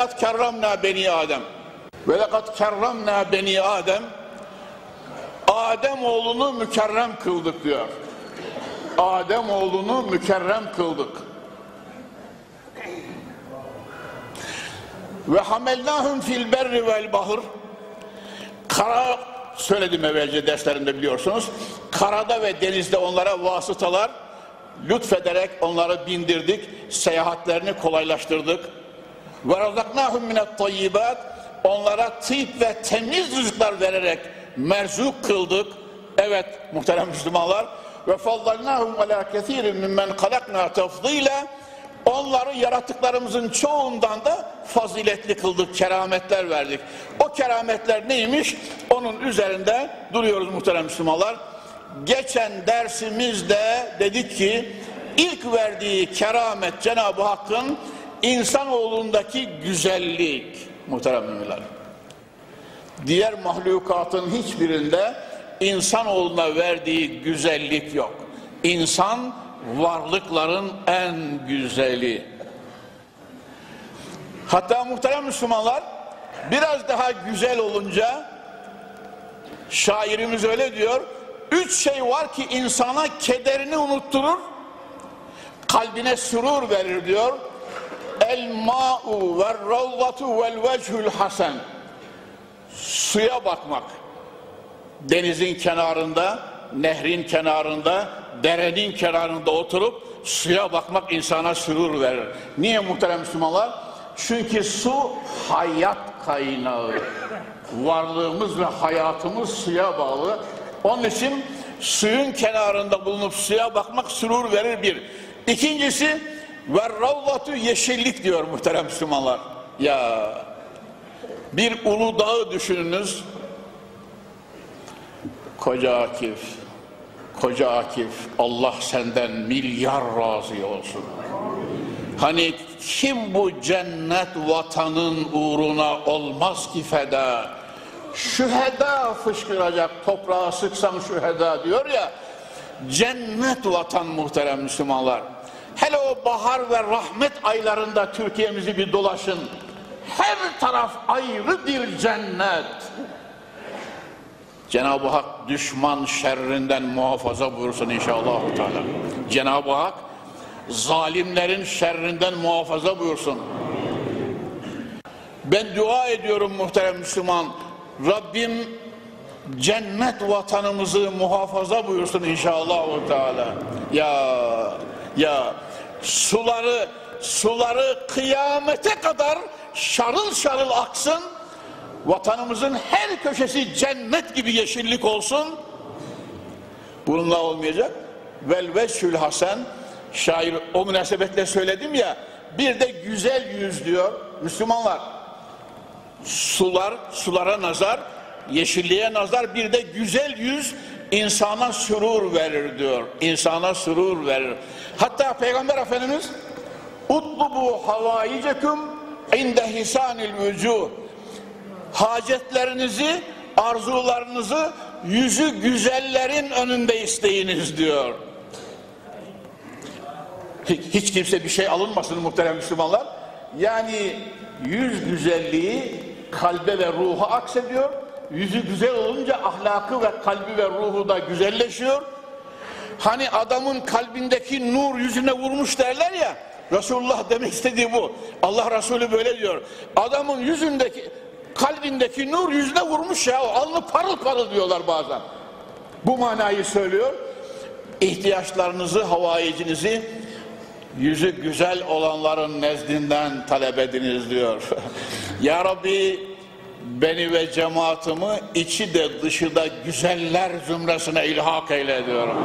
lekad kerramna beni Adem. Ve lekad kerramna beni Adem. Adem oğlunu mükerrem kıldık diyor. Adem oğlunu mükerrem kıldık. Ve hamelnahum fil berri vel bahır. Kara söyledim evvelce derslerimde biliyorsunuz. Karada ve denizde onlara vasıtalar lütfederek onları bindirdik. Seyahatlerini kolaylaştırdık. Ve razaknahum minet tayyibat. Onlara tıyıp ve temiz rızıklar vererek merzuk kıldık. Evet muhterem Müslümanlar. Ve faddalnahum ala kethirin mimmen kalakna tafdila. Onları yarattıklarımızın çoğundan da faziletli kıldık, kerametler verdik. O kerametler neymiş? Onun üzerinde duruyoruz muhterem Müslümanlar. Geçen dersimizde dedik ki ilk verdiği keramet Cenab-ı Hakk'ın insanoğlundaki güzellik muhterem müminler. Diğer mahlukatın hiçbirinde insanoğluna verdiği güzellik yok. İnsan varlıkların en güzeli. Hatta muhterem Müslümanlar biraz daha güzel olunca şairimiz öyle diyor. Üç şey var ki insana kederini unutturur, kalbine sürur verir diyor. El ma'u ve ravvatu vel vechul hasen. Suya bakmak. Denizin kenarında, nehrin kenarında, derenin kenarında oturup suya bakmak insana sürur verir. Niye muhterem Müslümanlar? Çünkü su hayat kaynağı. Varlığımız ve hayatımız suya bağlı. Onun için suyun kenarında bulunup suya bakmak sürur verir bir. İkincisi ve ravvatu yeşillik diyor muhterem Müslümanlar. Ya bir ulu dağı düşününüz. Koca Akif, Koca Akif Allah senden milyar razı olsun. Hani kim bu cennet vatanın uğruna olmaz ki feda? Şüheda fışkıracak toprağa sıksam şüheda diyor ya. Cennet vatan muhterem Müslümanlar. Hele o bahar ve rahmet aylarında Türkiye'mizi bir dolaşın. Her taraf ayrı bir cennet. Cenab-ı Hak düşman şerrinden muhafaza buyursun inşallah. Cenab-ı Hak zalimlerin şerrinden muhafaza buyursun. Ben dua ediyorum muhterem Müslüman. Rabbim cennet vatanımızı muhafaza buyursun inşallah. Ya ya suları suları kıyamete kadar şarıl şarıl aksın vatanımızın her köşesi cennet gibi yeşillik olsun. Bununla olmayacak. Vel veçhül hasen şair o münasebetle söyledim ya bir de güzel yüz diyor Müslümanlar sular sulara nazar yeşilliğe nazar bir de güzel yüz insana sürur verir diyor insana sürur verir hatta peygamber efendimiz utlubu havaicekum inde hisanil vücuh hacetlerinizi, arzularınızı yüzü güzellerin önünde isteyiniz diyor. Hiç kimse bir şey alınmasın muhterem Müslümanlar. Yani yüz güzelliği kalbe ve ruha aksediyor. Yüzü güzel olunca ahlakı ve kalbi ve ruhu da güzelleşiyor. Hani adamın kalbindeki nur yüzüne vurmuş derler ya. Resulullah demek istediği bu. Allah Resulü böyle diyor. Adamın yüzündeki kalbindeki nur yüzüne vurmuş ya. Alnı parıl parıl diyorlar bazen. Bu manayı söylüyor. İhtiyaçlarınızı, havaiyecinizi yüzü güzel olanların nezdinden talep ediniz diyor. ya Rabbi beni ve cemaatimi içi de dışı da güzeller zümresine ilhak eyle diyorum.